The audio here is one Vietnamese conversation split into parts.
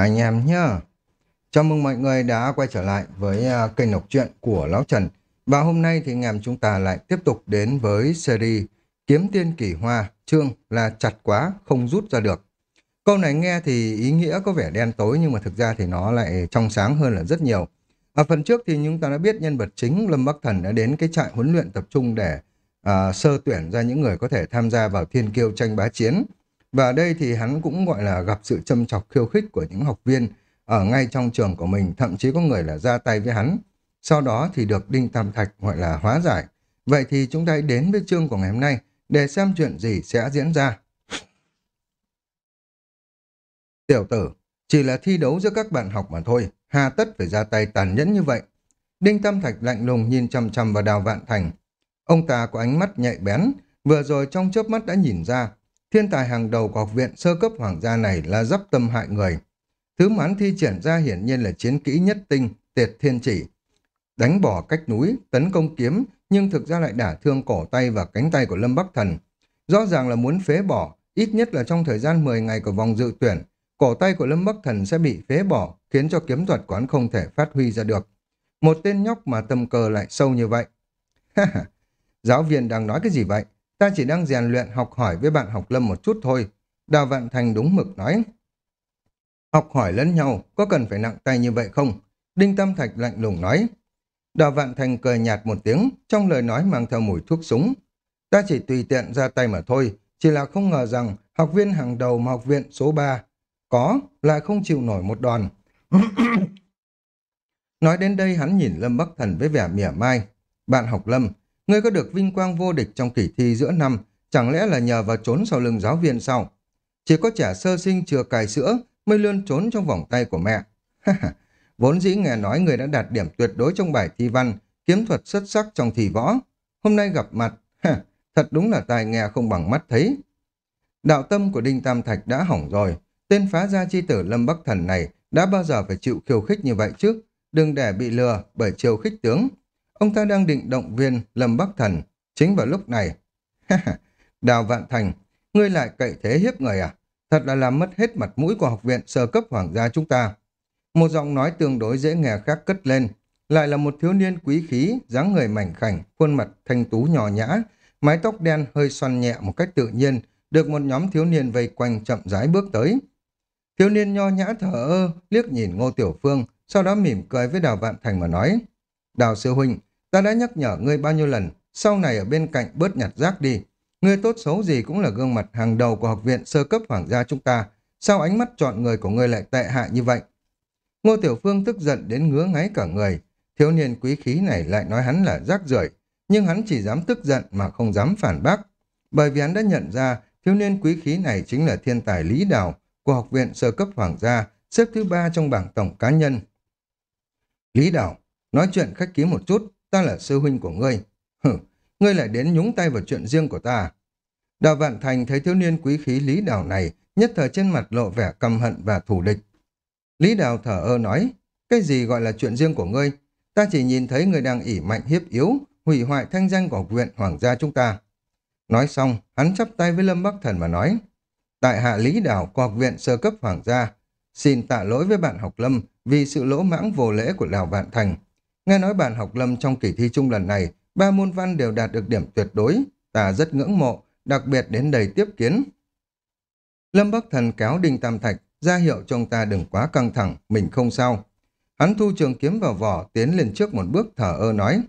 anh em nhá. Chào mừng mọi người đã quay trở lại với à, kênh đọc truyện của Lão Trần. Và hôm nay thì anh em chúng ta lại tiếp tục đến với series Kiếm Tiên Kỳ Hoa, chương là chặt quá, không rút ra được. Câu này nghe thì ý nghĩa có vẻ đen tối nhưng mà thực ra thì nó lại trong sáng hơn là rất nhiều. Ở phần trước thì chúng ta đã biết nhân vật chính Lâm Bắc Thần đã đến cái trại huấn luyện tập trung để uh, sơ tuyển ra những người có thể tham gia vào thiên kiêu tranh bá chiến. Và ở đây thì hắn cũng gọi là gặp sự châm chọc khiêu khích của những học viên ở ngay trong trường của mình, thậm chí có người là ra tay với hắn. Sau đó thì được Đinh Tam Thạch gọi là hóa giải. Vậy thì chúng ta đến với chương của ngày hôm nay để xem chuyện gì sẽ diễn ra. Tiểu tử, chỉ là thi đấu giữa các bạn học mà thôi, hà tất phải ra tay tàn nhẫn như vậy. Đinh Tam Thạch lạnh lùng nhìn chăm chăm vào đào vạn thành. Ông ta có ánh mắt nhạy bén, vừa rồi trong chớp mắt đã nhìn ra Thiên tài hàng đầu của học viện sơ cấp hoàng gia này là dắp tâm hại người. Thứ mán thi triển ra hiển nhiên là chiến kỹ nhất tinh, tiệt thiên chỉ. Đánh bỏ cách núi, tấn công kiếm, nhưng thực ra lại đả thương cổ tay và cánh tay của Lâm Bắc Thần. Rõ ràng là muốn phế bỏ, ít nhất là trong thời gian 10 ngày của vòng dự tuyển, cổ tay của Lâm Bắc Thần sẽ bị phế bỏ, khiến cho kiếm thuật của hắn không thể phát huy ra được. Một tên nhóc mà tâm cờ lại sâu như vậy. Giáo viên đang nói cái gì vậy? Ta chỉ đang rèn luyện học hỏi với bạn học lâm một chút thôi. Đào Vạn Thành đúng mực nói. Học hỏi lẫn nhau, có cần phải nặng tay như vậy không? Đinh Tâm Thạch lạnh lùng nói. Đào Vạn Thành cười nhạt một tiếng, trong lời nói mang theo mùi thuốc súng. Ta chỉ tùy tiện ra tay mà thôi, chỉ là không ngờ rằng học viên hàng đầu mà học viện số 3 có, lại không chịu nổi một đòn. Nói đến đây hắn nhìn Lâm Bắc Thần với vẻ mỉa mai. Bạn học Lâm, Ngươi có được vinh quang vô địch trong kỳ thi giữa năm, chẳng lẽ là nhờ vào trốn sau lưng giáo viên sao? Chỉ có trẻ sơ sinh chưa cài sữa mới luôn trốn trong vòng tay của mẹ. Vốn dĩ nghe nói người đã đạt điểm tuyệt đối trong bài thi văn, kiếm thuật xuất sắc trong thi võ. Hôm nay gặp mặt, thật đúng là tài nghe không bằng mắt thấy. Đạo tâm của Đinh Tam Thạch đã hỏng rồi. Tên phá gia chi tử Lâm Bắc Thần này đã bao giờ phải chịu khiêu khích như vậy chứ? Đừng để bị lừa bởi chiêu khích tướng. Ông ta đang định động viên Lâm Bắc Thần. Chính vào lúc này. Đào Vạn Thành, ngươi lại cậy thế hiếp người à? Thật là làm mất hết mặt mũi của học viện sơ cấp hoàng gia chúng ta. Một giọng nói tương đối dễ nghe khác cất lên. Lại là một thiếu niên quý khí, dáng người mảnh khảnh, khuôn mặt thanh tú nhỏ nhã, mái tóc đen hơi xoăn nhẹ một cách tự nhiên, được một nhóm thiếu niên vây quanh chậm rãi bước tới. Thiếu niên nho nhã thở ơ, liếc nhìn Ngô Tiểu Phương, sau đó mỉm cười với Đào Vạn Thành mà nói. Đào sư huynh, Ta đã nhắc nhở ngươi bao nhiêu lần, sau này ở bên cạnh bớt nhặt rác đi. Ngươi tốt xấu gì cũng là gương mặt hàng đầu của học viện sơ cấp hoàng gia chúng ta. Sao ánh mắt chọn người của ngươi lại tệ hại như vậy? Ngô Tiểu Phương tức giận đến ngứa ngáy cả người. Thiếu niên quý khí này lại nói hắn là rác rưởi, nhưng hắn chỉ dám tức giận mà không dám phản bác. Bởi vì hắn đã nhận ra thiếu niên quý khí này chính là thiên tài Lý Đào của học viện sơ cấp hoàng gia, xếp thứ ba trong bảng tổng cá nhân. Lý Đào, nói chuyện khách ký một chút, ta là sư huynh của ngươi. Hừ, ngươi lại đến nhúng tay vào chuyện riêng của ta. Đào Vạn Thành thấy thiếu niên quý khí Lý Đào này, nhất thời trên mặt lộ vẻ căm hận và thù địch. Lý Đào thở ơ nói, cái gì gọi là chuyện riêng của ngươi? Ta chỉ nhìn thấy ngươi đang ỉ mạnh hiếp yếu, hủy hoại thanh danh của huyện viện hoàng gia chúng ta. Nói xong, hắn chắp tay với Lâm Bắc Thần mà nói, Tại hạ Lý Đào của học viện sơ cấp hoàng gia, xin tạ lỗi với bạn học Lâm vì sự lỗ mãng vô lễ của Đào Vạn Thành. Nghe nói bạn học lâm trong kỳ thi chung lần này, ba môn văn đều đạt được điểm tuyệt đối. Ta rất ngưỡng mộ, đặc biệt đến đầy tiếp kiến. Lâm Bắc Thần kéo Đinh Tam Thạch, ra hiệu cho ông ta đừng quá căng thẳng, mình không sao. Hắn thu trường kiếm vào vỏ, tiến lên trước một bước thở ơ nói.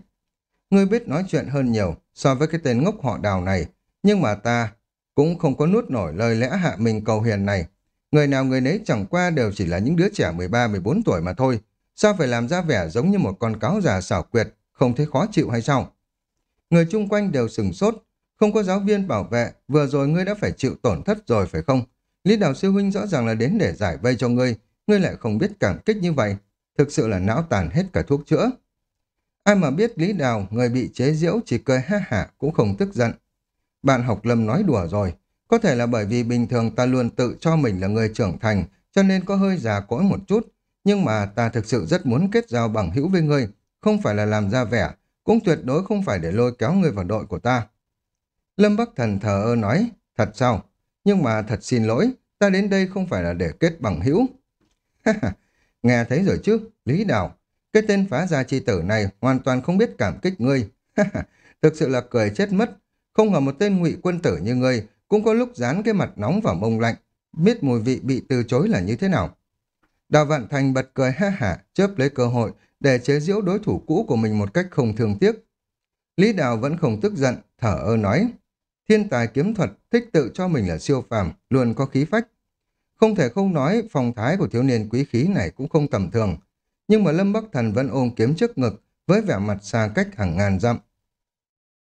Ngươi biết nói chuyện hơn nhiều so với cái tên ngốc họ đào này, nhưng mà ta cũng không có nuốt nổi lời lẽ hạ mình cầu hiền này. Người nào người nấy chẳng qua đều chỉ là những đứa trẻ 13-14 tuổi mà thôi, Sao phải làm ra vẻ giống như một con cáo già xảo quyệt, không thấy khó chịu hay sao? Người chung quanh đều sừng sốt, không có giáo viên bảo vệ, vừa rồi ngươi đã phải chịu tổn thất rồi phải không? Lý Đào Sư Huynh rõ ràng là đến để giải vây cho ngươi, ngươi lại không biết cảm kích như vậy. Thực sự là não tàn hết cả thuốc chữa. Ai mà biết Lý Đào, người bị chế giễu chỉ cười ha hả cũng không tức giận. Bạn học Lâm nói đùa rồi, có thể là bởi vì bình thường ta luôn tự cho mình là người trưởng thành, cho nên có hơi già cỗi một chút, nhưng mà ta thực sự rất muốn kết giao bằng hữu với ngươi, không phải là làm ra vẻ, cũng tuyệt đối không phải để lôi kéo ngươi vào đội của ta. Lâm Bắc Thần thờ ơ nói, thật sao? Nhưng mà thật xin lỗi, ta đến đây không phải là để kết bằng hữu. Nghe thấy rồi chứ, Lý Đào. Cái tên phá gia chi tử này hoàn toàn không biết cảm kích ngươi. Thực sự là cười chết mất. Không ngờ một tên ngụy quân tử như ngươi cũng có lúc dán cái mặt nóng vào mông lạnh. Biết mùi vị bị từ chối là như thế nào. Đào Vạn Thành bật cười ha hả, chớp lấy cơ hội để chế giễu đối thủ cũ của mình một cách không thương tiếc. Lý Đào vẫn không tức giận, thở ơ nói. Thiên tài kiếm thuật thích tự cho mình là siêu phàm, luôn có khí phách. Không thể không nói phong thái của thiếu niên quý khí này cũng không tầm thường. Nhưng mà Lâm Bắc Thần vẫn ôm kiếm trước ngực với vẻ mặt xa cách hàng ngàn dặm.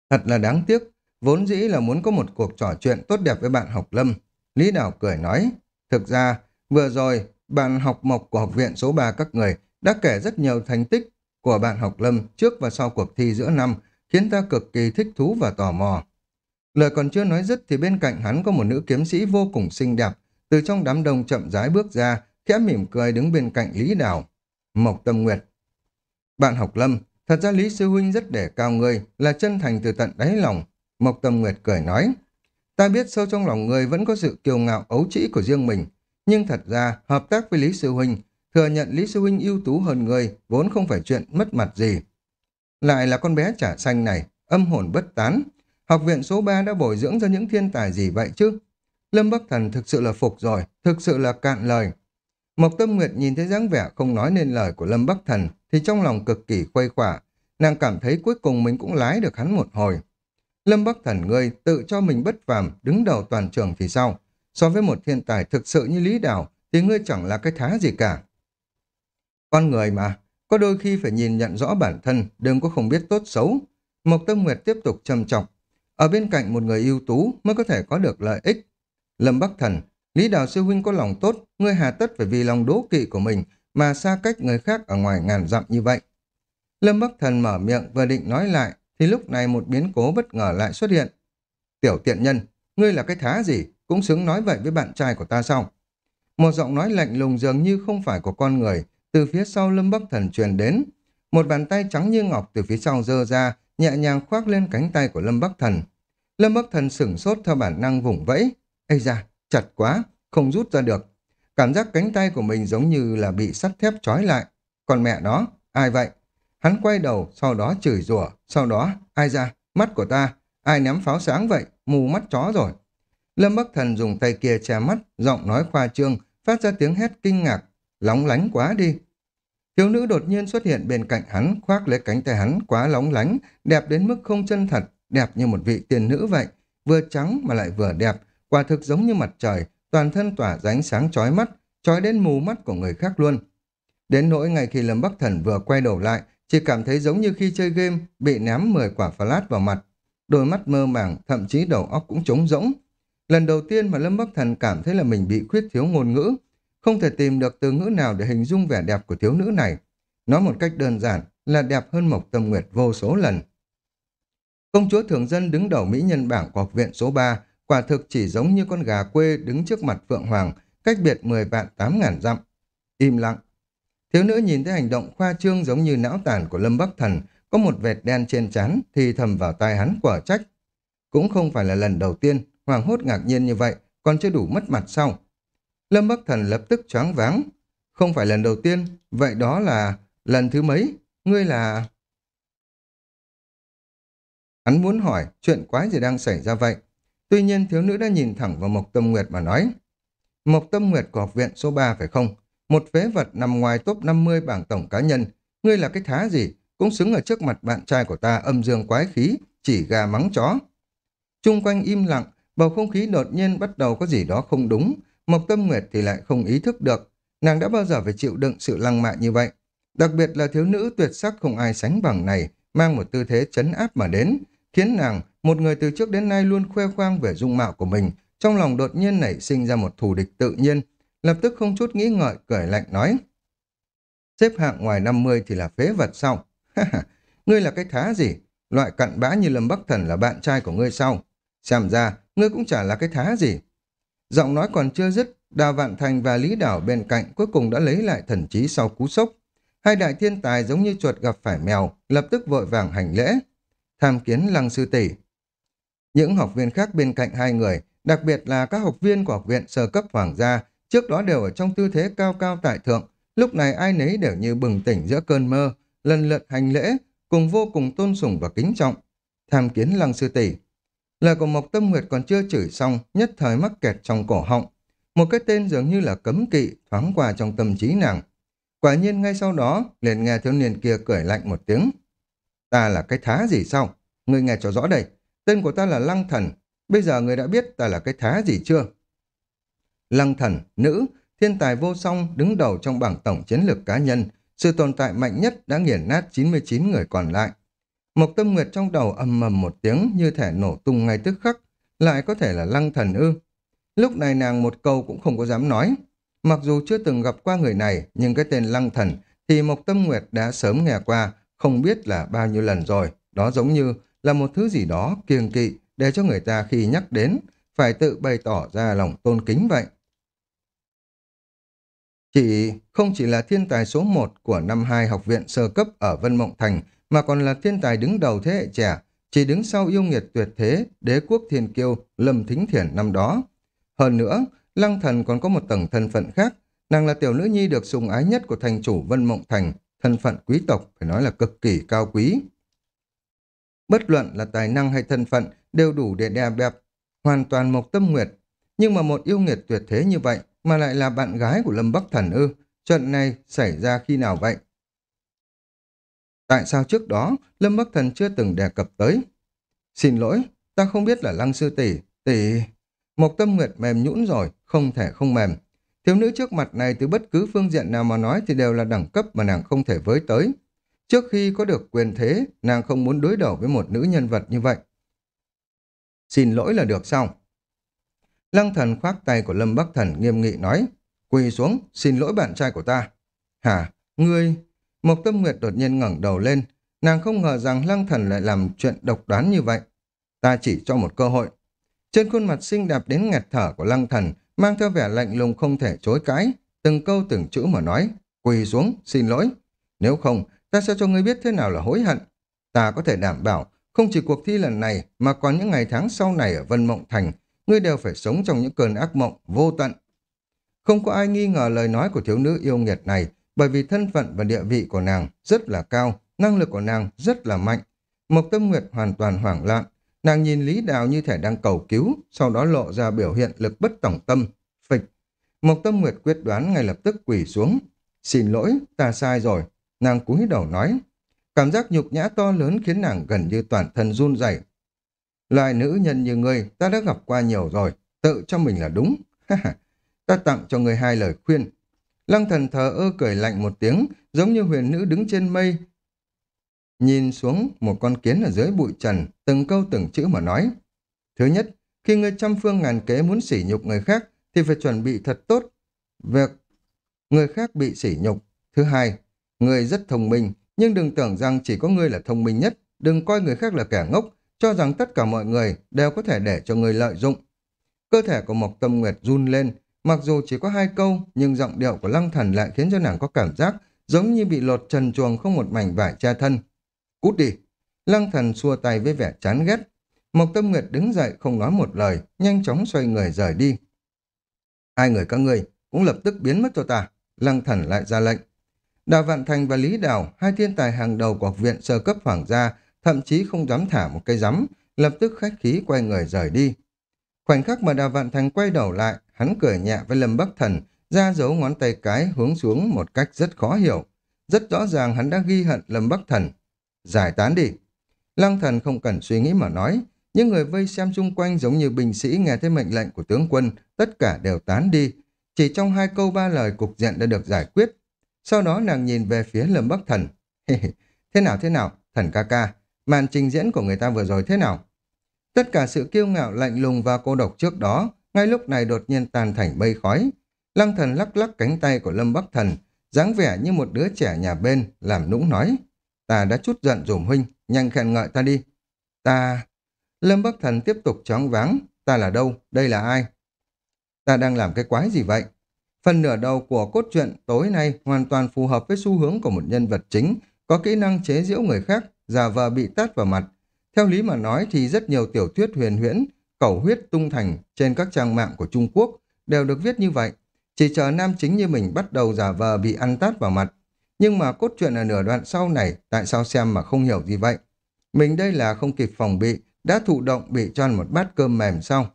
Thật là đáng tiếc, vốn dĩ là muốn có một cuộc trò chuyện tốt đẹp với bạn học Lâm. Lý Đào cười nói, thực ra vừa rồi bạn học mộc của học viện số 3 các người đã kể rất nhiều thành tích của bạn học Lâm trước và sau cuộc thi giữa năm, khiến ta cực kỳ thích thú và tò mò. Lời còn chưa nói dứt thì bên cạnh hắn có một nữ kiếm sĩ vô cùng xinh đẹp, từ trong đám đông chậm rãi bước ra, khẽ mỉm cười đứng bên cạnh Lý Đào. Mộc Tâm Nguyệt Bạn học Lâm, thật ra Lý Sư Huynh rất để cao ngươi, là chân thành từ tận đáy lòng. Mộc Tâm Nguyệt cười nói, ta biết sâu trong lòng ngươi vẫn có sự kiêu ngạo ấu trĩ của riêng mình, nhưng thật ra hợp tác với Lý Sư Huynh, thừa nhận Lý Sư Huynh ưu tú hơn người vốn không phải chuyện mất mặt gì. Lại là con bé trả xanh này, âm hồn bất tán. Học viện số 3 đã bồi dưỡng ra những thiên tài gì vậy chứ? Lâm Bắc Thần thực sự là phục rồi, thực sự là cạn lời. Mộc Tâm Nguyệt nhìn thấy dáng vẻ không nói nên lời của Lâm Bắc Thần thì trong lòng cực kỳ khuây khỏa. Nàng cảm thấy cuối cùng mình cũng lái được hắn một hồi. Lâm Bắc Thần ngươi tự cho mình bất phàm, đứng đầu toàn trường thì sao? So với một thiên tài thực sự như Lý Đào thì ngươi chẳng là cái thá gì cả. Con người mà, có đôi khi phải nhìn nhận rõ bản thân, đừng có không biết tốt xấu. Mộc Tâm Nguyệt tiếp tục trầm trọng. Ở bên cạnh một người ưu tú mới có thể có được lợi ích. Lâm Bắc Thần, Lý Đào Sư Huynh có lòng tốt, ngươi hà tất phải vì lòng đố kỵ của mình mà xa cách người khác ở ngoài ngàn dặm như vậy. Lâm Bắc Thần mở miệng vừa định nói lại, thì lúc này một biến cố bất ngờ lại xuất hiện. Tiểu tiện nhân, ngươi là cái thá gì, cũng xứng nói vậy với bạn trai của ta sao? Một giọng nói lạnh lùng dường như không phải của con người, từ phía sau Lâm Bắc Thần truyền đến. Một bàn tay trắng như ngọc từ phía sau dơ ra, nhẹ nhàng khoác lên cánh tay của Lâm Bắc Thần. Lâm Bắc Thần sửng sốt theo bản năng vùng vẫy. Ây da, chặt quá, không rút ra được. Cảm giác cánh tay của mình giống như là bị sắt thép trói lại. Còn mẹ nó, ai vậy? Hắn quay đầu, sau đó chửi rủa, sau đó, ai ra, mắt của ta, ai ném pháo sáng vậy, mù mắt chó rồi. Lâm Bắc Thần dùng tay kia che mắt, giọng nói khoa trương, phát ra tiếng hét kinh ngạc, lóng lánh quá đi. Thiếu nữ đột nhiên xuất hiện bên cạnh hắn, khoác lấy cánh tay hắn quá lóng lánh, đẹp đến mức không chân thật, đẹp như một vị tiên nữ vậy, vừa trắng mà lại vừa đẹp, quả thực giống như mặt trời, toàn thân tỏa ra ánh sáng chói mắt, chói đến mù mắt của người khác luôn. Đến nỗi ngày khi Lâm Bắc Thần vừa quay đầu lại, chỉ cảm thấy giống như khi chơi game, bị ném 10 quả flash vào mặt. Đôi mắt mơ màng, thậm chí đầu óc cũng trống rỗng. Lần đầu tiên mà Lâm Bắc Thần cảm thấy là mình bị khuyết thiếu ngôn ngữ, không thể tìm được từ ngữ nào để hình dung vẻ đẹp của thiếu nữ này. Nói một cách đơn giản là đẹp hơn Mộc Tâm Nguyệt vô số lần. Công chúa thường dân đứng đầu Mỹ nhân bảng của học viện số 3, quả thực chỉ giống như con gà quê đứng trước mặt Phượng Hoàng, cách biệt 10 vạn 8 ngàn dặm. Im lặng. Thiếu nữ nhìn thấy hành động khoa trương giống như não tàn của Lâm Bắc Thần, có một vệt đen trên trán thì thầm vào tai hắn quả trách. Cũng không phải là lần đầu tiên, Hoàng hốt ngạc nhiên như vậy, còn chưa đủ mất mặt sau. Lâm Bắc Thần lập tức choáng váng. Không phải lần đầu tiên, vậy đó là lần thứ mấy? Ngươi là... Hắn muốn hỏi chuyện quái gì đang xảy ra vậy. Tuy nhiên thiếu nữ đã nhìn thẳng vào Mộc Tâm Nguyệt mà nói. Mộc Tâm Nguyệt của học viện số 3 phải không? Một phế vật nằm ngoài top 50 bảng tổng cá nhân. Ngươi là cái thá gì? Cũng xứng ở trước mặt bạn trai của ta âm dương quái khí, chỉ gà mắng chó. Trung quanh im lặng, bầu không khí đột nhiên bắt đầu có gì đó không đúng. Mộc Tâm Nguyệt thì lại không ý thức được. Nàng đã bao giờ phải chịu đựng sự lăng mạ như vậy. Đặc biệt là thiếu nữ tuyệt sắc không ai sánh bằng này, mang một tư thế chấn áp mà đến, khiến nàng, một người từ trước đến nay luôn khoe khoang về dung mạo của mình, trong lòng đột nhiên nảy sinh ra một thù địch tự nhiên, lập tức không chút nghĩ ngợi, cười lạnh nói. Xếp hạng ngoài 50 thì là phế vật sao? ngươi là cái thá gì? Loại cặn bã như Lâm Bắc Thần là bạn trai của ngươi sao? Xem ra, ngươi cũng chả là cái thá gì. Giọng nói còn chưa dứt, Đào Vạn Thành và Lý Đảo bên cạnh cuối cùng đã lấy lại thần trí sau cú sốc. Hai đại thiên tài giống như chuột gặp phải mèo, lập tức vội vàng hành lễ. Tham kiến lăng sư tỷ. Những học viên khác bên cạnh hai người, đặc biệt là các học viên của học viện sơ cấp hoàng gia, trước đó đều ở trong tư thế cao cao tại thượng, lúc này ai nấy đều như bừng tỉnh giữa cơn mơ, lần lượt hành lễ, cùng vô cùng tôn sùng và kính trọng. Tham kiến lăng sư tỷ Lời của Mộc Tâm Nguyệt còn chưa chửi xong, nhất thời mắc kẹt trong cổ họng. Một cái tên dường như là cấm kỵ thoáng qua trong tâm trí nàng. Quả nhiên ngay sau đó, liền nghe thiếu niên kia cười lạnh một tiếng. Ta là cái thá gì sao? Ngươi nghe cho rõ đây. Tên của ta là Lăng Thần. Bây giờ ngươi đã biết ta là cái thá gì chưa? Lăng Thần, nữ, thiên tài vô song, đứng đầu trong bảng tổng chiến lược cá nhân. Sự tồn tại mạnh nhất đã nghiền nát 99 người còn lại. Mộc Tâm Nguyệt trong đầu ầm mầm một tiếng như thể nổ tung ngay tức khắc. Lại có thể là Lăng Thần ư. Lúc này nàng một câu cũng không có dám nói. Mặc dù chưa từng gặp qua người này, nhưng cái tên Lăng Thần thì Mộc Tâm Nguyệt đã sớm nghe qua, không biết là bao nhiêu lần rồi. Đó giống như là một thứ gì đó kiêng kỵ để cho người ta khi nhắc đến, phải tự bày tỏ ra lòng tôn kính vậy. Chị không chỉ là thiên tài số một của năm hai học viện sơ cấp ở Vân Mộng Thành, mà còn là thiên tài đứng đầu thế hệ trẻ, chỉ đứng sau yêu nghiệt tuyệt thế, đế quốc thiên kiêu, lâm thính thiển năm đó. Hơn nữa, Lăng Thần còn có một tầng thân phận khác, nàng là tiểu nữ nhi được sùng ái nhất của thành chủ Vân Mộng Thành, thân phận quý tộc phải nói là cực kỳ cao quý. Bất luận là tài năng hay thân phận đều đủ để đè bẹp, hoàn toàn một tâm nguyệt. Nhưng mà một yêu nghiệt tuyệt thế như vậy mà lại là bạn gái của Lâm Bắc Thần ư, chuyện này xảy ra khi nào vậy? Tại sao trước đó Lâm Bắc Thần chưa từng đề cập tới? Xin lỗi, ta không biết là Lăng Sư Tỷ, Tỷ... Một tâm nguyệt mềm nhũn rồi, không thể không mềm. Thiếu nữ trước mặt này từ bất cứ phương diện nào mà nói thì đều là đẳng cấp mà nàng không thể với tới. Trước khi có được quyền thế, nàng không muốn đối đầu với một nữ nhân vật như vậy. Xin lỗi là được sao? Lăng thần khoác tay của Lâm Bắc Thần nghiêm nghị nói, quỳ xuống, xin lỗi bạn trai của ta. Hả? Ngươi... Mộc Tâm Nguyệt đột nhiên ngẩng đầu lên, nàng không ngờ rằng Lăng Thần lại làm chuyện độc đoán như vậy. Ta chỉ cho một cơ hội. Trên khuôn mặt xinh đẹp đến nghẹt thở của Lăng Thần, mang theo vẻ lạnh lùng không thể chối cãi, từng câu từng chữ mà nói, quỳ xuống, xin lỗi. Nếu không, ta sẽ cho ngươi biết thế nào là hối hận. Ta có thể đảm bảo, không chỉ cuộc thi lần này, mà còn những ngày tháng sau này ở Vân Mộng Thành, ngươi đều phải sống trong những cơn ác mộng vô tận. Không có ai nghi ngờ lời nói của thiếu nữ yêu nghiệt này, bởi vì thân phận và địa vị của nàng rất là cao, năng lực của nàng rất là mạnh. Mộc Tâm Nguyệt hoàn toàn hoảng loạn, nàng nhìn Lý Đào như thể đang cầu cứu, sau đó lộ ra biểu hiện lực bất tổng tâm, phịch. Mộc Tâm Nguyệt quyết đoán ngay lập tức quỳ xuống. Xin lỗi, ta sai rồi. Nàng cúi đầu nói. Cảm giác nhục nhã to lớn khiến nàng gần như toàn thân run rẩy. loài nữ nhân như ngươi ta đã gặp qua nhiều rồi, tự cho mình là đúng. ta tặng cho ngươi hai lời khuyên. Lăng thần thờ ơ cười lạnh một tiếng, giống như huyền nữ đứng trên mây. Nhìn xuống một con kiến ở dưới bụi trần, từng câu từng chữ mà nói. Thứ nhất, khi ngươi trăm phương ngàn kế muốn sỉ nhục người khác, thì phải chuẩn bị thật tốt. Việc người khác bị sỉ nhục. Thứ hai, người rất thông minh, nhưng đừng tưởng rằng chỉ có ngươi là thông minh nhất. Đừng coi người khác là kẻ ngốc, cho rằng tất cả mọi người đều có thể để cho người lợi dụng. Cơ thể của Mộc Tâm Nguyệt run lên, mặc dù chỉ có hai câu, nhưng giọng điệu của Lăng Thần lại khiến cho nàng có cảm giác giống như bị lột trần chuồng không một mảnh vải che thân. Cút đi! Lăng Thần xua tay với vẻ chán ghét. Mộc Tâm Nguyệt đứng dậy không nói một lời, nhanh chóng xoay người rời đi. Hai người các ngươi cũng lập tức biến mất cho ta. Lăng Thần lại ra lệnh. Đào Vạn Thành và Lý Đào, hai thiên tài hàng đầu của học viện sơ cấp hoàng gia, thậm chí không dám thả một cây rắm, lập tức khách khí quay người rời đi. Khoảnh khắc mà Đào Vạn Thành quay đầu lại, hắn cười nhẹ với Lâm Bắc Thần, ra dấu ngón tay cái hướng xuống một cách rất khó hiểu. Rất rõ ràng hắn đã ghi hận Lâm Bắc Thần. Giải tán đi. Lăng Thần không cần suy nghĩ mà nói, những người vây xem xung quanh giống như binh sĩ nghe thấy mệnh lệnh của tướng quân, tất cả đều tán đi. Chỉ trong hai câu ba lời cục diện đã được giải quyết. Sau đó nàng nhìn về phía Lâm Bắc Thần. thế nào thế nào, thần ca ca, màn trình diễn của người ta vừa rồi thế nào? Tất cả sự kiêu ngạo lạnh lùng và cô độc trước đó, ngay lúc này đột nhiên tan thành mây khói. Lăng thần lắc lắc cánh tay của Lâm Bắc Thần, dáng vẻ như một đứa trẻ nhà bên, làm nũng nói. Ta đã chút giận dùm huynh, nhanh khen ngợi ta đi. Ta... Lâm Bắc Thần tiếp tục chóng váng. Ta là đâu? Đây là ai? Ta đang làm cái quái gì vậy? Phần nửa đầu của cốt truyện tối nay hoàn toàn phù hợp với xu hướng của một nhân vật chính, có kỹ năng chế giễu người khác, giả vờ bị tát vào mặt. Theo lý mà nói thì rất nhiều tiểu thuyết huyền huyễn, cầu huyết tung thành trên các trang mạng của Trung Quốc đều được viết như vậy. chỉ chờ nam chính như mình bắt đầu giả vờ bị ăn tát vào mặt. Nhưng mà cốt truyện ở nửa đoạn sau này, tại sao xem mà không hiểu gì vậy? Mình đây là không kịp phòng bị, đã thụ động bị cho một bát cơm mềm xong.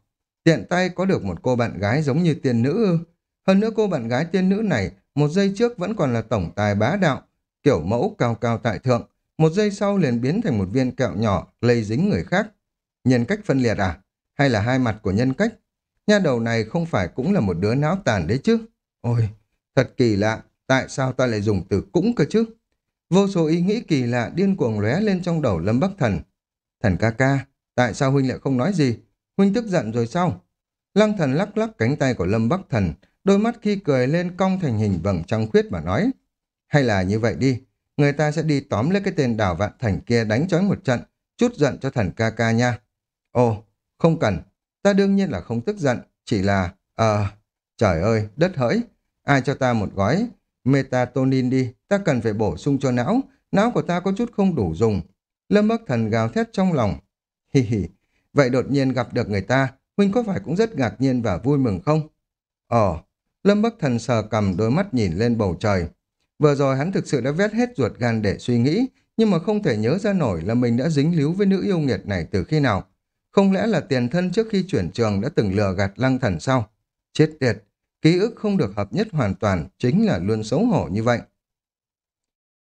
Tiện tay có được một cô bạn gái giống như tiên nữ. Hơn nữa cô bạn gái tiên nữ này, một giây trước vẫn còn là tổng tài bá đạo, kiểu mẫu cao cao tại thượng. Một giây sau liền biến thành một viên kẹo nhỏ, lây dính người khác. Nhân cách phân liệt à? Hay là hai mặt của nhân cách? Nha đầu này không phải cũng là một đứa não tàn đấy chứ? Ôi, thật kỳ lạ, tại sao ta lại dùng từ cũng cơ chứ? Vô số ý nghĩ kỳ lạ điên cuồng lóe lên trong đầu Lâm Bắc Thần. Thần ca ca, tại sao huynh lại không nói gì? Huynh tức giận rồi sao? Lăng thần lắc lắc cánh tay của Lâm Bắc Thần, đôi mắt khi cười lên cong thành hình vầng trăng khuyết mà nói. Hay là như vậy đi, người ta sẽ đi tóm lấy cái tên đảo vạn thành kia đánh chói một trận, chút giận cho thần ca ca nha. Ồ, không cần, ta đương nhiên là không tức giận, chỉ là, ờ, trời ơi, đất hỡi, ai cho ta một gói metatonin đi, ta cần phải bổ sung cho não, não của ta có chút không đủ dùng. Lâm Bắc Thần gào thét trong lòng. Hi hi, vậy đột nhiên gặp được người ta, Huynh có phải cũng rất ngạc nhiên và vui mừng không? ờ Lâm Bắc Thần sờ cầm đôi mắt nhìn lên bầu trời. Vừa rồi hắn thực sự đã vét hết ruột gan để suy nghĩ, nhưng mà không thể nhớ ra nổi là mình đã dính líu với nữ yêu nghiệt này từ khi nào. Không lẽ là tiền thân trước khi chuyển trường đã từng lừa gạt lăng thần sao? Chết tiệt, ký ức không được hợp nhất hoàn toàn chính là luôn xấu hổ như vậy.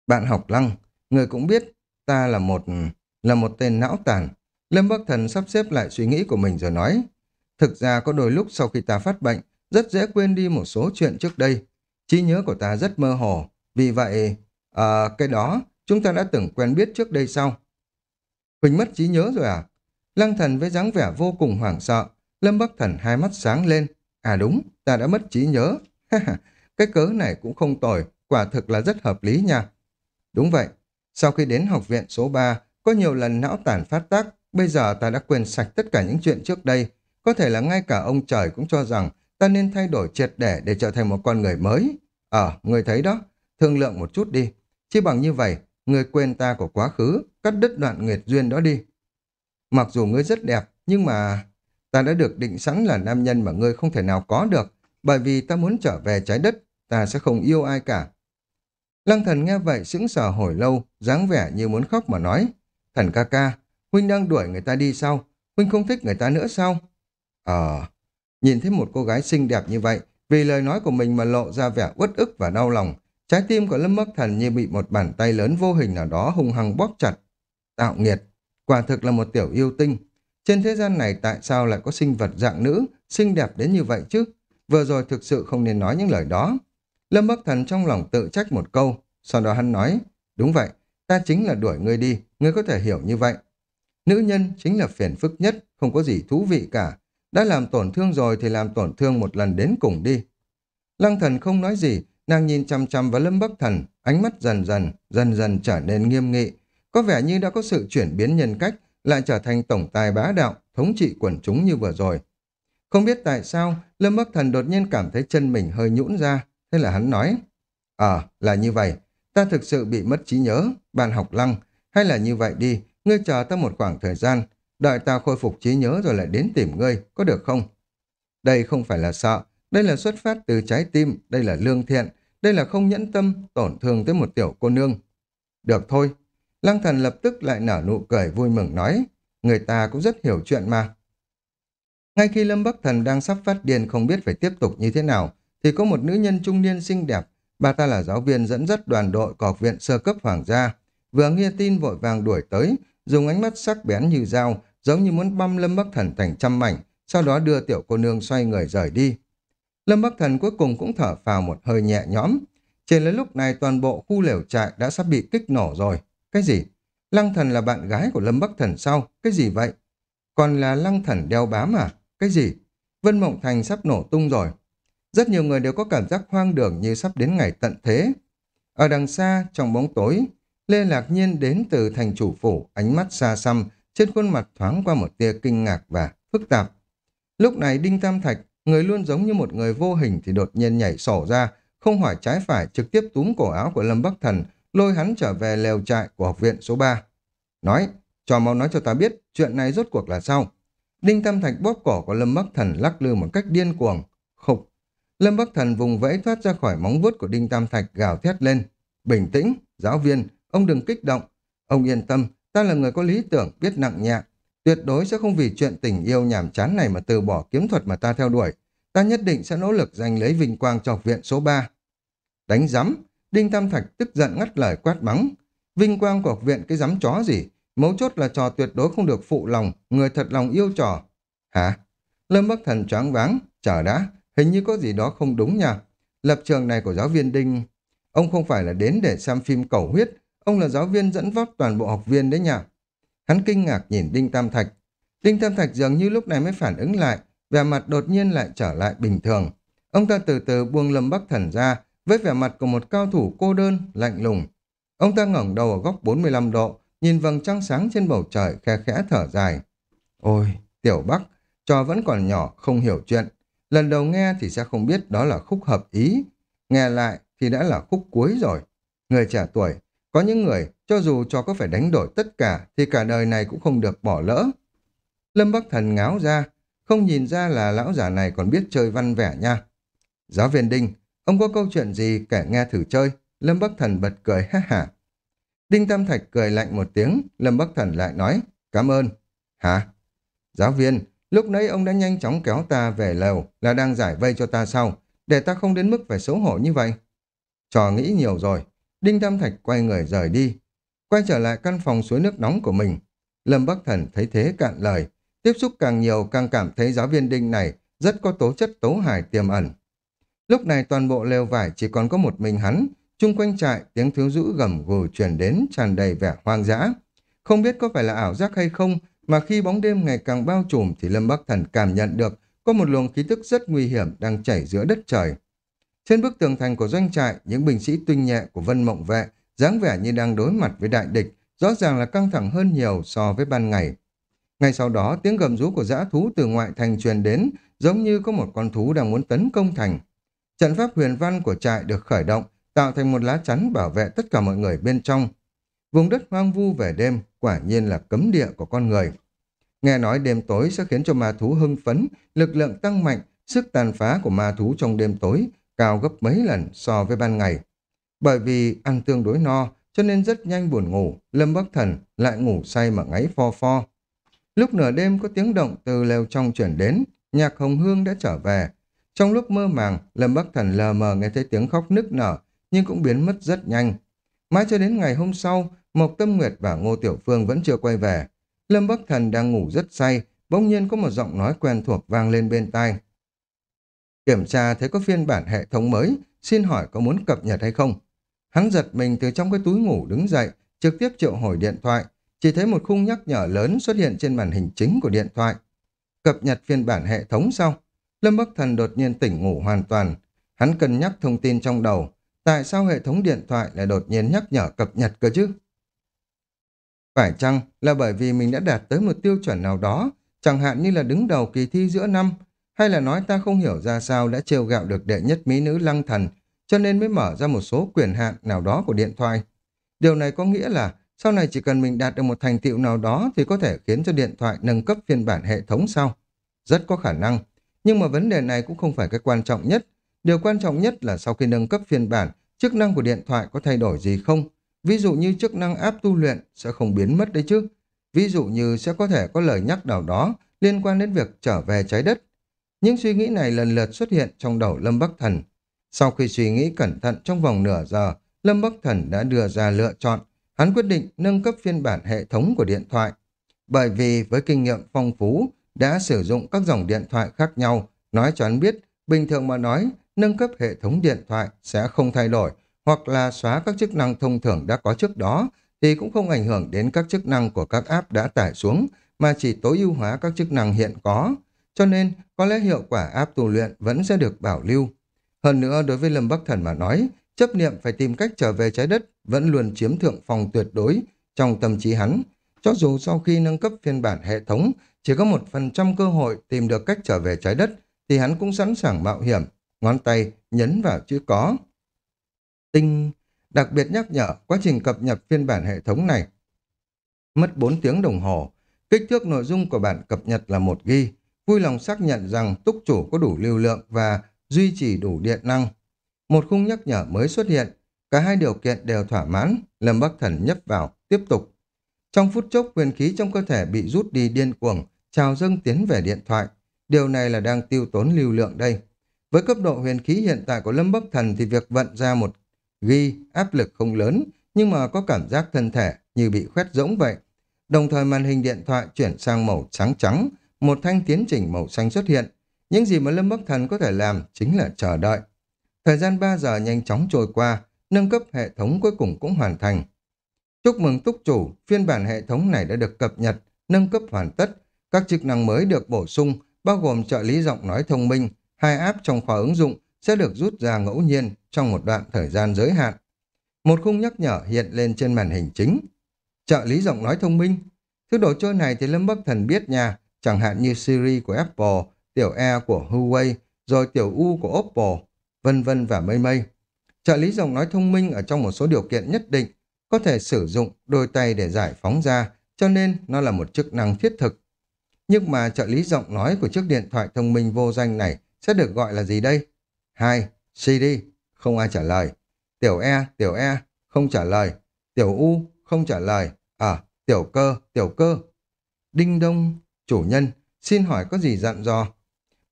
Bạn học lăng, người cũng biết ta là một là một tên não tàn. Lâm Bắc Thần sắp xếp lại suy nghĩ của mình rồi nói. Thực ra có đôi lúc sau khi ta phát bệnh, rất dễ quên đi một số chuyện trước đây. Trí nhớ của ta rất mơ hồ. Vì vậy, à, cái đó chúng ta đã từng quen biết trước đây sao? Huỳnh mất trí nhớ rồi à? Lăng thần với dáng vẻ vô cùng hoảng sợ. Lâm Bắc Thần hai mắt sáng lên. À đúng, ta đã mất trí nhớ. cái cớ này cũng không tồi, quả thực là rất hợp lý nha. Đúng vậy, sau khi đến học viện số 3, có nhiều lần não tản phát tác, bây giờ ta đã quên sạch tất cả những chuyện trước đây. Có thể là ngay cả ông trời cũng cho rằng ta nên thay đổi triệt để để trở thành một con người mới. Ờ, người thấy đó, thương lượng một chút đi. Chỉ bằng như vậy, người quên ta của quá khứ, cắt đứt đoạn nguyệt duyên đó đi. Mặc dù ngươi rất đẹp, nhưng mà ta đã được định sẵn là nam nhân mà ngươi không thể nào có được, bởi vì ta muốn trở về trái đất, ta sẽ không yêu ai cả. Lăng thần nghe vậy sững sờ hồi lâu, dáng vẻ như muốn khóc mà nói, thần ca ca, huynh đang đuổi người ta đi sao? Huynh không thích người ta nữa sao? Ờ, nhìn thấy một cô gái xinh đẹp như vậy, vì lời nói của mình mà lộ ra vẻ uất ức và đau lòng, trái tim của Lâm Bắc Thần như bị một bàn tay lớn vô hình nào đó hung hăng bóp chặt. Tạo nghiệt, quả thực là một tiểu yêu tinh. Trên thế gian này tại sao lại có sinh vật dạng nữ, xinh đẹp đến như vậy chứ? Vừa rồi thực sự không nên nói những lời đó. Lâm Bắc Thần trong lòng tự trách một câu, sau đó hắn nói, đúng vậy, ta chính là đuổi ngươi đi, ngươi có thể hiểu như vậy. Nữ nhân chính là phiền phức nhất, không có gì thú vị cả. Đã làm tổn thương rồi thì làm tổn thương một lần đến cùng đi. Lăng thần không nói gì, nàng nhìn chăm chăm vào Lâm Bắc Thần, ánh mắt dần dần, dần dần trở nên nghiêm nghị. Có vẻ như đã có sự chuyển biến nhân cách, lại trở thành tổng tài bá đạo, thống trị quần chúng như vừa rồi. Không biết tại sao, Lâm Bắc Thần đột nhiên cảm thấy chân mình hơi nhũn ra, thế là hắn nói, Ờ, là như vậy, ta thực sự bị mất trí nhớ, bạn học lăng, hay là như vậy đi, ngươi chờ ta một khoảng thời gian, đợi ta khôi phục trí nhớ rồi lại đến tìm ngươi, có được không? Đây không phải là sợ, đây là xuất phát từ trái tim, đây là lương thiện, đây là không nhẫn tâm, tổn thương tới một tiểu cô nương. Được thôi, Lăng thần lập tức lại nở nụ cười vui mừng nói, người ta cũng rất hiểu chuyện mà. Ngay khi Lâm Bắc Thần đang sắp phát điên không biết phải tiếp tục như thế nào, thì có một nữ nhân trung niên xinh đẹp, bà ta là giáo viên dẫn dắt đoàn đội của học viện sơ cấp hoàng gia. Vừa nghe tin vội vàng đuổi tới, dùng ánh mắt sắc bén như dao, giống như muốn băm Lâm Bắc Thần thành trăm mảnh, sau đó đưa tiểu cô nương xoay người rời đi. Lâm Bắc Thần cuối cùng cũng thở phào một hơi nhẹ nhõm. Trên lấy lúc này toàn bộ khu lều trại đã sắp bị kích nổ rồi. Cái gì? Lăng thần là bạn gái của Lâm Bắc Thần sao? Cái gì vậy? Còn là lăng thần đeo bám à? Cái gì? Vân Mộng Thành sắp nổ tung rồi. Rất nhiều người đều có cảm giác hoang đường như sắp đến ngày tận thế. Ở đằng xa, trong bóng tối, Lê Lạc Nhiên đến từ thành chủ phủ, ánh mắt xa xăm, trên khuôn mặt thoáng qua một tia kinh ngạc và phức tạp. Lúc này Đinh Tam Thạch, người luôn giống như một người vô hình thì đột nhiên nhảy sổ ra, không hỏi trái phải trực tiếp túm cổ áo của Lâm Bắc Thần, lôi hắn trở về lều trại của học viện số 3. Nói, cho mau nói cho ta biết, chuyện này rốt cuộc là sao? Đinh Tam Thạch bóp cổ của Lâm Bắc Thần lắc lư một cách điên cuồng. Khục, Lâm Bắc Thần vùng vẫy thoát ra khỏi móng vuốt của Đinh Tam Thạch gào thét lên. Bình tĩnh, giáo viên, ông đừng kích động. Ông yên tâm, ta là người có lý tưởng, biết nặng nhẹ. Tuyệt đối sẽ không vì chuyện tình yêu nhảm chán này mà từ bỏ kiếm thuật mà ta theo đuổi. Ta nhất định sẽ nỗ lực giành lấy vinh quang cho học viện số 3. Đánh giám, Đinh Tam Thạch tức giận ngắt lời quát mắng. Vinh quang của học viện cái dám chó gì? Mấu chốt là trò tuyệt đối không được phụ lòng, người thật lòng yêu trò. Hả? Lâm Bắc Thần choáng váng, chờ đã, hình như có gì đó không đúng nha. Lập trường này của giáo viên Đinh, ông không phải là đến để xem phim cầu huyết, ông là giáo viên dẫn vót toàn bộ học viên đấy nha. Hắn kinh ngạc nhìn Đinh Tam Thạch. Đinh Tam Thạch dường như lúc này mới phản ứng lại, vẻ mặt đột nhiên lại trở lại bình thường. Ông ta từ từ buông Lâm Bắc Thần ra, với vẻ mặt của một cao thủ cô đơn, lạnh lùng. Ông ta ngẩng đầu ở góc 45 độ, nhìn vầng trăng sáng trên bầu trời khe khẽ thở dài. Ôi, Tiểu Bắc, trò vẫn còn nhỏ, không hiểu chuyện. Lần đầu nghe thì sẽ không biết đó là khúc hợp ý. Nghe lại thì đã là khúc cuối rồi. Người trẻ tuổi, có những người, cho dù cho có phải đánh đổi tất cả, thì cả đời này cũng không được bỏ lỡ. Lâm Bắc Thần ngáo ra, không nhìn ra là lão giả này còn biết chơi văn vẻ nha. Giáo viên Đinh, ông có câu chuyện gì kể nghe thử chơi? Lâm Bắc Thần bật cười ha hả. Đinh Tam Thạch cười lạnh một tiếng, Lâm Bắc Thần lại nói, cảm ơn. Hả? Giáo viên, lúc nãy ông đã nhanh chóng kéo ta về lều là đang giải vây cho ta sau, để ta không đến mức phải xấu hổ như vậy. Trò nghĩ nhiều rồi, Đinh Tam Thạch quay người rời đi. Quay trở lại căn phòng suối nước nóng của mình. Lâm Bắc Thần thấy thế cạn lời, tiếp xúc càng nhiều càng cảm thấy giáo viên Đinh này rất có tố chất tố hài tiềm ẩn. Lúc này toàn bộ lều vải chỉ còn có một mình hắn, chung quanh trại tiếng thiếu dữ gầm gù truyền đến tràn đầy vẻ hoang dã. Không biết có phải là ảo giác hay không, mà khi bóng đêm ngày càng bao trùm thì Lâm Bắc Thần cảm nhận được có một luồng khí tức rất nguy hiểm đang chảy giữa đất trời. Trên bức tường thành của doanh trại, những binh sĩ tinh nhẹ của Vân Mộng Vệ dáng vẻ như đang đối mặt với đại địch, rõ ràng là căng thẳng hơn nhiều so với ban ngày. Ngay sau đó, tiếng gầm rú của dã thú từ ngoại thành truyền đến, giống như có một con thú đang muốn tấn công thành. Trận pháp huyền văn của trại được khởi động, tạo thành một lá chắn bảo vệ tất cả mọi người bên trong. Vùng đất hoang vu về đêm, quả nhiên là cấm địa của con người. Nghe nói đêm tối sẽ khiến cho ma thú hưng phấn, lực lượng tăng mạnh, sức tàn phá của ma thú trong đêm tối cao gấp mấy lần so với ban ngày. Bởi vì ăn tương đối no, cho nên rất nhanh buồn ngủ, Lâm Bắc Thần lại ngủ say mà ngáy pho pho. Lúc nửa đêm có tiếng động từ lều trong chuyển đến, nhạc hồng hương đã trở về. Trong lúc mơ màng, Lâm Bắc Thần lờ mờ nghe thấy tiếng khóc nức nở, nhưng cũng biến mất rất nhanh. Mãi cho đến ngày hôm sau, Mộc Tâm Nguyệt và Ngô Tiểu Phương vẫn chưa quay về. Lâm Bắc Thần đang ngủ rất say, bỗng nhiên có một giọng nói quen thuộc vang lên bên tai. Kiểm tra thấy có phiên bản hệ thống mới, xin hỏi có muốn cập nhật hay không? Hắn giật mình từ trong cái túi ngủ đứng dậy, trực tiếp triệu hồi điện thoại, chỉ thấy một khung nhắc nhở lớn xuất hiện trên màn hình chính của điện thoại. Cập nhật phiên bản hệ thống sau. Lâm Bắc Thần đột nhiên tỉnh ngủ hoàn toàn. Hắn cân nhắc thông tin trong đầu. Tại sao hệ thống điện thoại lại đột nhiên nhắc nhở cập nhật cơ chứ? Phải chăng là bởi vì mình đã đạt tới một tiêu chuẩn nào đó, chẳng hạn như là đứng đầu kỳ thi giữa năm, hay là nói ta không hiểu ra sao đã trêu gạo được đệ nhất mỹ nữ lăng thần, cho nên mới mở ra một số quyền hạn nào đó của điện thoại. Điều này có nghĩa là sau này chỉ cần mình đạt được một thành tựu nào đó thì có thể khiến cho điện thoại nâng cấp phiên bản hệ thống sau. Rất có khả năng. Nhưng mà vấn đề này cũng không phải cái quan trọng nhất. Điều quan trọng nhất là sau khi nâng cấp phiên bản, chức năng của điện thoại có thay đổi gì không? Ví dụ như chức năng áp tu luyện sẽ không biến mất đấy chứ. Ví dụ như sẽ có thể có lời nhắc nào đó liên quan đến việc trở về trái đất những suy nghĩ này lần lượt xuất hiện trong đầu Lâm Bắc Thần. Sau khi suy nghĩ cẩn thận trong vòng nửa giờ, Lâm Bắc Thần đã đưa ra lựa chọn. Hắn quyết định nâng cấp phiên bản hệ thống của điện thoại. Bởi vì với kinh nghiệm phong phú, đã sử dụng các dòng điện thoại khác nhau, nói cho hắn biết, bình thường mà nói, nâng cấp hệ thống điện thoại sẽ không thay đổi, hoặc là xóa các chức năng thông thường đã có trước đó, thì cũng không ảnh hưởng đến các chức năng của các app đã tải xuống, mà chỉ tối ưu hóa các chức năng hiện có. Cho nên, có lẽ hiệu quả app tu luyện vẫn sẽ được bảo lưu. Hơn nữa, đối với Lâm Bắc Thần mà nói, chấp niệm phải tìm cách trở về trái đất vẫn luôn chiếm thượng phòng tuyệt đối trong tâm trí hắn. Cho dù sau khi nâng cấp phiên bản hệ thống chỉ có một phần trăm cơ hội tìm được cách trở về trái đất, thì hắn cũng sẵn sàng mạo hiểm, ngón tay nhấn vào chữ có. Tinh đặc biệt nhắc nhở quá trình cập nhật phiên bản hệ thống này. Mất 4 tiếng đồng hồ, kích thước nội dung của bản cập nhật là 1 ghi, vui lòng xác nhận rằng túc chủ có đủ lưu lượng và duy trì đủ điện năng. Một khung nhắc nhở mới xuất hiện, cả hai điều kiện đều thỏa mãn, Lâm Bắc Thần nhấp vào, tiếp tục. Trong phút chốc quyền khí trong cơ thể bị rút đi điên cuồng, trào dâng tiến về điện thoại. Điều này là đang tiêu tốn lưu lượng đây. Với cấp độ huyền khí hiện tại của Lâm Bắc Thần thì việc vận ra một ghi áp lực không lớn, nhưng mà có cảm giác thân thể như bị khoét rỗng vậy. Đồng thời màn hình điện thoại chuyển sang màu trắng trắng, một thanh tiến trình màu xanh xuất hiện. Những gì mà Lâm Bắc Thần có thể làm chính là chờ đợi. Thời gian 3 giờ nhanh chóng trôi qua, nâng cấp hệ thống cuối cùng cũng hoàn thành. Chúc mừng túc chủ, phiên bản hệ thống này đã được cập nhật, nâng cấp hoàn tất. Các chức năng mới được bổ sung, bao gồm trợ lý giọng nói thông minh, hai app trong khóa ứng dụng sẽ được rút ra ngẫu nhiên trong một đoạn thời gian giới hạn. Một khung nhắc nhở hiện lên trên màn hình chính. Trợ lý giọng nói thông minh. Thứ đồ chơi này thì Lâm Bắc Thần biết nha, chẳng hạn như Siri của Apple, tiểu E của Huawei, rồi tiểu U của Oppo, vân vân và mây mây. Trợ lý giọng nói thông minh ở trong một số điều kiện nhất định có thể sử dụng đôi tay để giải phóng ra, cho nên nó là một chức năng thiết thực. Nhưng mà trợ lý giọng nói của chiếc điện thoại thông minh vô danh này sẽ được gọi là gì đây? hai CD, không ai trả lời. Tiểu E, tiểu E, không trả lời. Tiểu U, không trả lời. À, tiểu cơ, tiểu cơ. Đinh đông, chủ nhân, xin hỏi có gì dặn dò?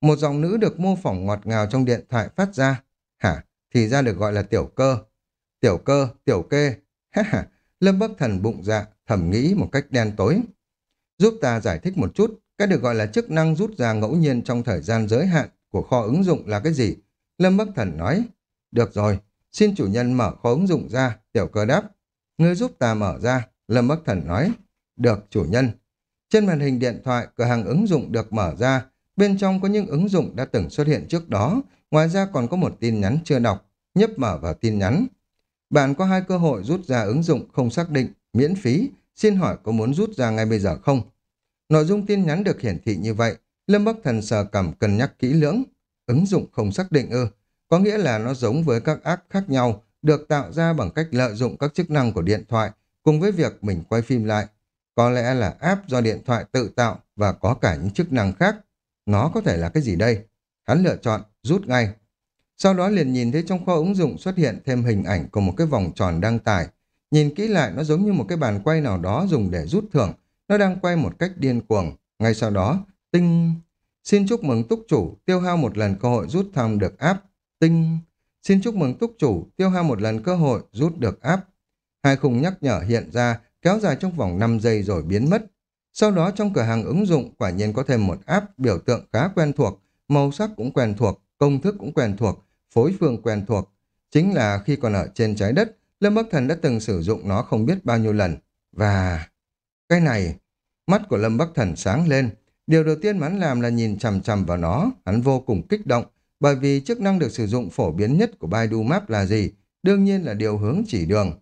Một dòng nữ được mô phỏng ngọt ngào trong điện thoại phát ra. Hả? Thì ra được gọi là tiểu cơ. Tiểu cơ, tiểu kê. Ha ha, Lâm Bắc Thần bụng dạ, thầm nghĩ một cách đen tối. Giúp ta giải thích một chút, cái được gọi là chức năng rút ra ngẫu nhiên trong thời gian giới hạn của kho ứng dụng là cái gì? Lâm Bắc Thần nói. Được rồi, xin chủ nhân mở kho ứng dụng ra, tiểu cơ đáp. Ngươi giúp ta mở ra, Lâm Bắc Thần nói. Được, chủ nhân. Trên màn hình điện thoại, cửa hàng ứng dụng được mở ra. Bên trong có những ứng dụng đã từng xuất hiện trước đó. Ngoài ra còn có một tin nhắn chưa đọc. Nhấp mở vào tin nhắn. Bạn có hai cơ hội rút ra ứng dụng không xác định, miễn phí. Xin hỏi có muốn rút ra ngay bây giờ không? Nội dung tin nhắn được hiển thị như vậy. Lâm Bắc Thần sờ cầm cân nhắc kỹ lưỡng. Ứng dụng không xác định ư. Có nghĩa là nó giống với các app khác nhau, được tạo ra bằng cách lợi dụng các chức năng của điện thoại, cùng với việc mình quay phim lại. Có lẽ là app do điện thoại tự tạo và có cả những chức năng khác. Nó có thể là cái gì đây? Hắn lựa chọn, rút ngay. Sau đó liền nhìn thấy trong kho ứng dụng xuất hiện thêm hình ảnh của một cái vòng tròn đăng tải. Nhìn kỹ lại nó giống như một cái bàn quay nào đó dùng để rút thưởng. Nó đang quay một cách điên cuồng. Ngay sau đó, tinh... Xin chúc mừng túc chủ tiêu hao một lần cơ hội rút thăm được áp. Tinh... Xin chúc mừng túc chủ tiêu hao một lần cơ hội rút được áp. Hai khung nhắc nhở hiện ra kéo dài trong vòng 5 giây rồi biến mất. Sau đó trong cửa hàng ứng dụng quả nhiên có thêm một app biểu tượng khá quen thuộc, màu sắc cũng quen thuộc, công thức cũng quen thuộc, phối phương quen thuộc. Chính là khi còn ở trên trái đất, Lâm Bắc Thần đã từng sử dụng nó không biết bao nhiêu lần. Và... Cái này... Mắt của Lâm Bắc Thần sáng lên. Điều đầu tiên hắn làm là nhìn chằm chằm vào nó. Hắn vô cùng kích động. Bởi vì chức năng được sử dụng phổ biến nhất của Baidu Map là gì? Đương nhiên là điều hướng chỉ đường.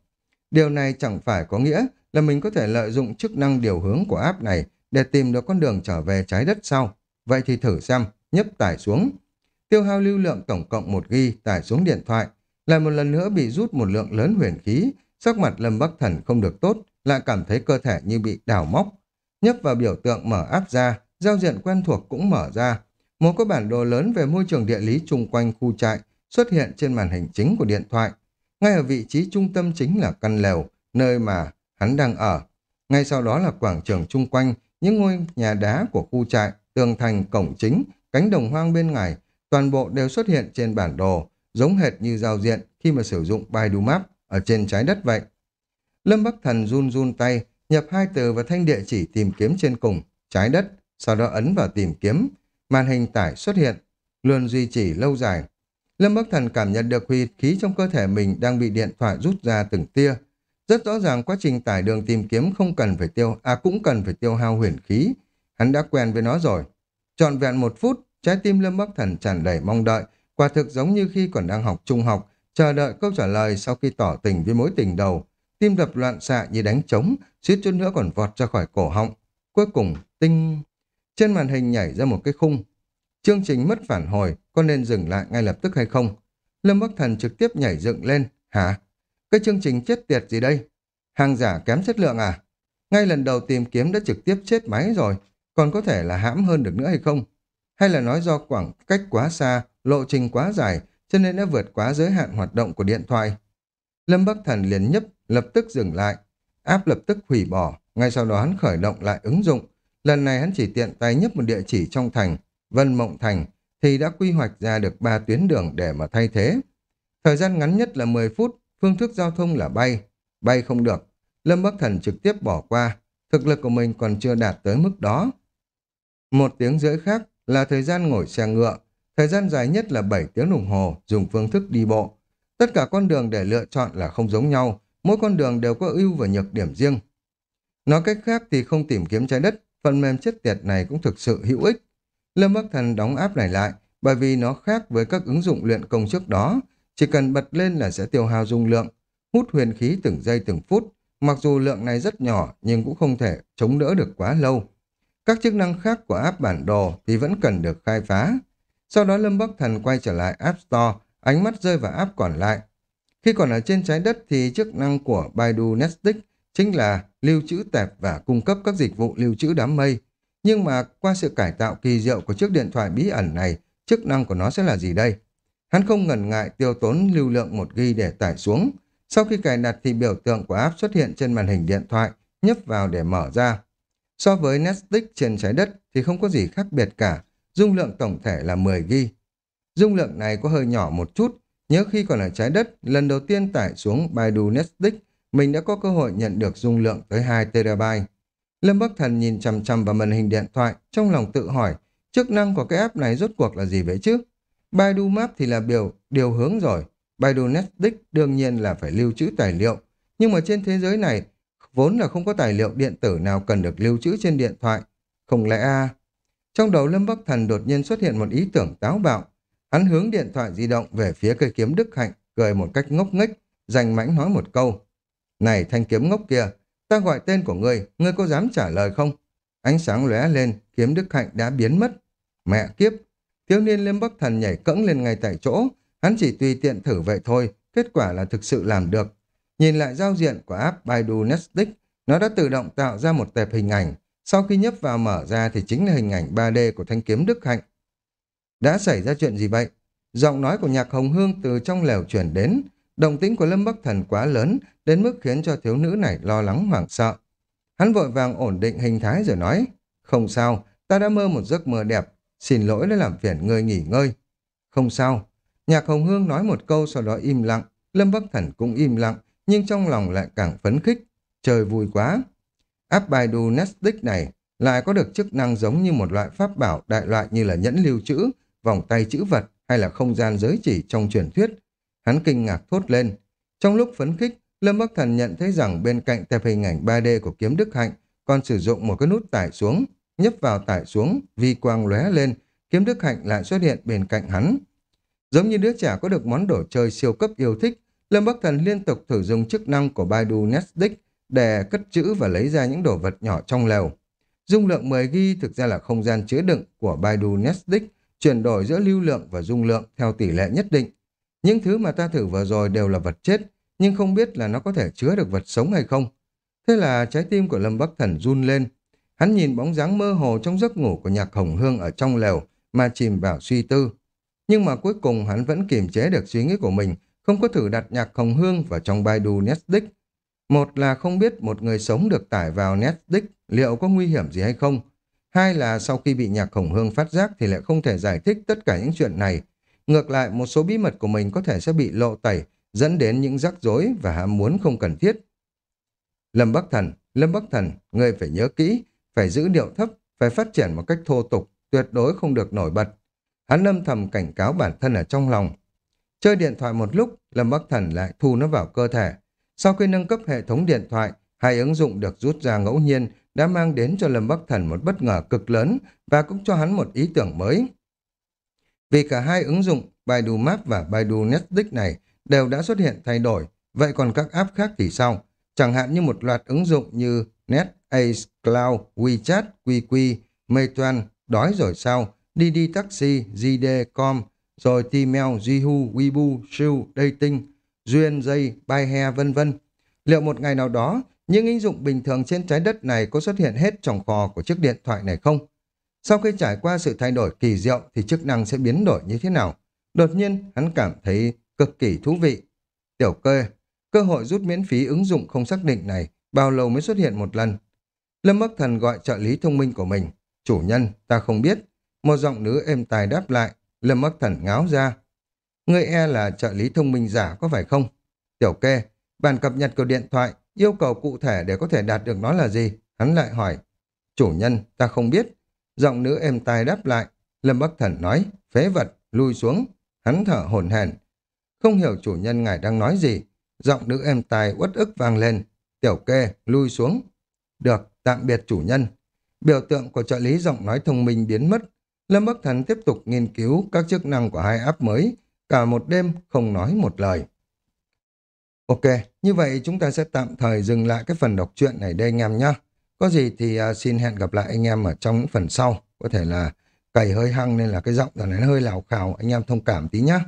Điều này chẳng phải có nghĩa là mình có thể lợi dụng chức năng điều hướng của app này để tìm được con đường trở về trái đất sau. Vậy thì thử xem, nhấp tải xuống. Tiêu hao lưu lượng tổng cộng 1 ghi tải xuống điện thoại, lại một lần nữa bị rút một lượng lớn huyền khí, sắc mặt Lâm Bắc Thần không được tốt, lại cảm thấy cơ thể như bị đào móc. Nhấp vào biểu tượng mở áp ra, giao diện quen thuộc cũng mở ra. Một cái bản đồ lớn về môi trường địa lý chung quanh khu trại xuất hiện trên màn hình chính của điện thoại. Ngay ở vị trí trung tâm chính là căn lều, nơi mà hắn đang ở. Ngay sau đó là quảng trường chung quanh, những ngôi nhà đá của khu trại, tường thành, cổng chính, cánh đồng hoang bên ngoài, toàn bộ đều xuất hiện trên bản đồ, giống hệt như giao diện khi mà sử dụng Baidu Map ở trên trái đất vậy. Lâm Bắc Thần run run tay, nhập hai từ và thanh địa chỉ tìm kiếm trên cùng, trái đất, sau đó ấn vào tìm kiếm. Màn hình tải xuất hiện, luôn duy trì lâu dài. Lâm Bắc Thần cảm nhận được huy khí trong cơ thể mình đang bị điện thoại rút ra từng tia. Rất rõ ràng quá trình tải đường tìm kiếm không cần phải tiêu, à cũng cần phải tiêu hao huyền khí. Hắn đã quen với nó rồi. Trọn vẹn một phút, trái tim Lâm Bắc Thần tràn đầy mong đợi, quả thực giống như khi còn đang học trung học, chờ đợi câu trả lời sau khi tỏ tình với mối tình đầu. Tim đập loạn xạ như đánh trống, suýt chút nữa còn vọt ra khỏi cổ họng. Cuối cùng, tinh... Trên màn hình nhảy ra một cái khung. Chương trình mất phản hồi, có nên dừng lại ngay lập tức hay không? Lâm Bắc Thần trực tiếp nhảy dựng lên. Hả? Cái chương trình chết tiệt gì đây? Hàng giả kém chất lượng à? Ngay lần đầu tìm kiếm đã trực tiếp chết máy rồi, còn có thể là hãm hơn được nữa hay không? Hay là nói do khoảng cách quá xa, lộ trình quá dài, cho nên đã vượt quá giới hạn hoạt động của điện thoại. Lâm Bắc Thần liền nhấp, lập tức dừng lại. Áp lập tức hủy bỏ, ngay sau đó hắn khởi động lại ứng dụng. Lần này hắn chỉ tiện tay nhấp một địa chỉ trong thành, Vân Mộng Thành, thì đã quy hoạch ra được ba tuyến đường để mà thay thế. Thời gian ngắn nhất là 10 phút, phương thức giao thông là bay. Bay không được, Lâm Bắc Thần trực tiếp bỏ qua, thực lực của mình còn chưa đạt tới mức đó. Một tiếng rưỡi khác là thời gian ngồi xe ngựa, thời gian dài nhất là 7 tiếng đồng hồ dùng phương thức đi bộ. Tất cả con đường để lựa chọn là không giống nhau, mỗi con đường đều có ưu và nhược điểm riêng. Nói cách khác thì không tìm kiếm trái đất, phần mềm chết tiệt này cũng thực sự hữu ích. Lâm Bắc Thần đóng áp này lại, bởi vì nó khác với các ứng dụng luyện công trước đó, chỉ cần bật lên là sẽ tiêu hao dung lượng, hút huyền khí từng giây từng phút, mặc dù lượng này rất nhỏ nhưng cũng không thể chống đỡ được quá lâu. Các chức năng khác của app bản đồ thì vẫn cần được khai phá. Sau đó Lâm Bắc Thần quay trở lại App Store, ánh mắt rơi vào app còn lại. Khi còn ở trên trái đất thì chức năng của Baidu Netflix chính là lưu trữ tệp và cung cấp các dịch vụ lưu trữ đám mây. Nhưng mà qua sự cải tạo kỳ diệu của chiếc điện thoại bí ẩn này, chức năng của nó sẽ là gì đây? Hắn không ngần ngại tiêu tốn lưu lượng một ghi để tải xuống. Sau khi cài đặt thì biểu tượng của app xuất hiện trên màn hình điện thoại, nhấp vào để mở ra. So với Netflix trên trái đất thì không có gì khác biệt cả, dung lượng tổng thể là 10 ghi. Dung lượng này có hơi nhỏ một chút, nhớ khi còn ở trái đất, lần đầu tiên tải xuống Baidu Netflix, mình đã có cơ hội nhận được dung lượng tới 2 TB. Lâm Bắc Thần nhìn chằm chằm vào màn hình điện thoại, trong lòng tự hỏi, chức năng của cái app này rốt cuộc là gì vậy chứ? Baidu Map thì là biểu điều hướng rồi, Baidu Netflix đương nhiên là phải lưu trữ tài liệu, nhưng mà trên thế giới này vốn là không có tài liệu điện tử nào cần được lưu trữ trên điện thoại. Không lẽ a? Trong đầu Lâm Bắc Thần đột nhiên xuất hiện một ý tưởng táo bạo. Hắn hướng điện thoại di động về phía cây kiếm Đức Hạnh, cười một cách ngốc nghếch, dành mãnh nói một câu. Này thanh kiếm ngốc kia, ta gọi tên của ngươi, ngươi có dám trả lời không? Ánh sáng lóe lên, kiếm Đức Hạnh đã biến mất. Mẹ kiếp! Thiếu niên Lâm Bắc Thần nhảy cẫng lên ngay tại chỗ, hắn chỉ tùy tiện thử vậy thôi, kết quả là thực sự làm được. Nhìn lại giao diện của app Baidu Netflix, nó đã tự động tạo ra một tệp hình ảnh. Sau khi nhấp vào mở ra thì chính là hình ảnh 3D của thanh kiếm Đức Hạnh. Đã xảy ra chuyện gì vậy? Giọng nói của nhạc hồng hương từ trong lều chuyển đến. đồng tĩnh của Lâm Bắc Thần quá lớn đến mức khiến cho thiếu nữ này lo lắng hoảng sợ. Hắn vội vàng ổn định hình thái rồi nói Không sao, ta đã mơ một giấc mơ đẹp. Xin lỗi đã làm phiền ngươi nghỉ ngơi. Không sao. Nhạc hồng hương nói một câu sau đó im lặng. Lâm Bắc Thần cũng im lặng nhưng trong lòng lại càng phấn khích. Trời vui quá! App Baidu Netflix này lại có được chức năng giống như một loại pháp bảo đại loại như là nhẫn lưu trữ, vòng tay chữ vật hay là không gian giới chỉ trong truyền thuyết. Hắn kinh ngạc thốt lên. Trong lúc phấn khích, Lâm Bắc Thần nhận thấy rằng bên cạnh tệp hình ảnh 3D của kiếm Đức Hạnh còn sử dụng một cái nút tải xuống, nhấp vào tải xuống, vi quang lóe lên, kiếm Đức Hạnh lại xuất hiện bên cạnh hắn. Giống như đứa trẻ có được món đồ chơi siêu cấp yêu thích, Lâm Bắc Thần liên tục thử dùng chức năng của Baidu Netflix để cất trữ và lấy ra những đồ vật nhỏ trong lều. Dung lượng 10 g thực ra là không gian chứa đựng của Baidu Netflix, chuyển đổi giữa lưu lượng và dung lượng theo tỷ lệ nhất định. Những thứ mà ta thử vừa rồi đều là vật chết, nhưng không biết là nó có thể chứa được vật sống hay không. Thế là trái tim của Lâm Bắc Thần run lên. Hắn nhìn bóng dáng mơ hồ trong giấc ngủ của nhạc hồng hương ở trong lều mà chìm vào suy tư. Nhưng mà cuối cùng hắn vẫn kiềm chế được suy nghĩ của mình không có thử đặt nhạc hồng hương vào trong Baidu Netflix. Một là không biết một người sống được tải vào Netflix liệu có nguy hiểm gì hay không. Hai là sau khi bị nhạc khổng hương phát giác thì lại không thể giải thích tất cả những chuyện này. Ngược lại, một số bí mật của mình có thể sẽ bị lộ tẩy, dẫn đến những rắc rối và ham muốn không cần thiết. Lâm Bắc Thần, Lâm Bắc Thần, ngươi phải nhớ kỹ, phải giữ điệu thấp, phải phát triển một cách thô tục, tuyệt đối không được nổi bật. Hắn âm thầm cảnh cáo bản thân ở trong lòng. Chơi điện thoại một lúc, Lâm Bắc Thần lại thu nó vào cơ thể. Sau khi nâng cấp hệ thống điện thoại, hai ứng dụng được rút ra ngẫu nhiên đã mang đến cho Lâm Bắc Thần một bất ngờ cực lớn và cũng cho hắn một ý tưởng mới. Vì cả hai ứng dụng Baidu Map và Baidu Netflix này đều đã xuất hiện thay đổi, vậy còn các app khác thì sao? Chẳng hạn như một loạt ứng dụng như Net, Ace, Cloud, WeChat, QQ, Meituan, đói rồi sao, Didi Taxi, JD.com, rồi Tmail, Jihu, Weibo, Shiu, Dating, Duyên, Dây, Baihe vân vân. Liệu một ngày nào đó, những ứng dụng bình thường trên trái đất này có xuất hiện hết trong kho của chiếc điện thoại này không? Sau khi trải qua sự thay đổi kỳ diệu thì chức năng sẽ biến đổi như thế nào? Đột nhiên, hắn cảm thấy cực kỳ thú vị. Tiểu cơ, cơ hội rút miễn phí ứng dụng không xác định này bao lâu mới xuất hiện một lần. Lâm Bắc Thần gọi trợ lý thông minh của mình. Chủ nhân, ta không biết. Một giọng nữ êm tài đáp lại. Lâm Bắc Thần ngáo ra. Người e là trợ lý thông minh giả có phải không? Tiểu kê, bản cập nhật của điện thoại, yêu cầu cụ thể để có thể đạt được nó là gì? Hắn lại hỏi. Chủ nhân, ta không biết. Giọng nữ êm tai đáp lại. Lâm Bắc Thần nói, phế vật, lui xuống. Hắn thở hổn hển. Không hiểu chủ nhân ngài đang nói gì. Giọng nữ êm tai uất ức vang lên. Tiểu kê, lui xuống. Được, tạm biệt chủ nhân. Biểu tượng của trợ lý giọng nói thông minh biến mất. Lâm Bắc Thần tiếp tục nghiên cứu các chức năng của hai app mới, cả một đêm không nói một lời. Ok, như vậy chúng ta sẽ tạm thời dừng lại cái phần đọc truyện này đây anh em nhé. Có gì thì uh, xin hẹn gặp lại anh em ở trong những phần sau. Có thể là cày hơi hăng nên là cái giọng này nó hơi lào khào, anh em thông cảm tí nhé.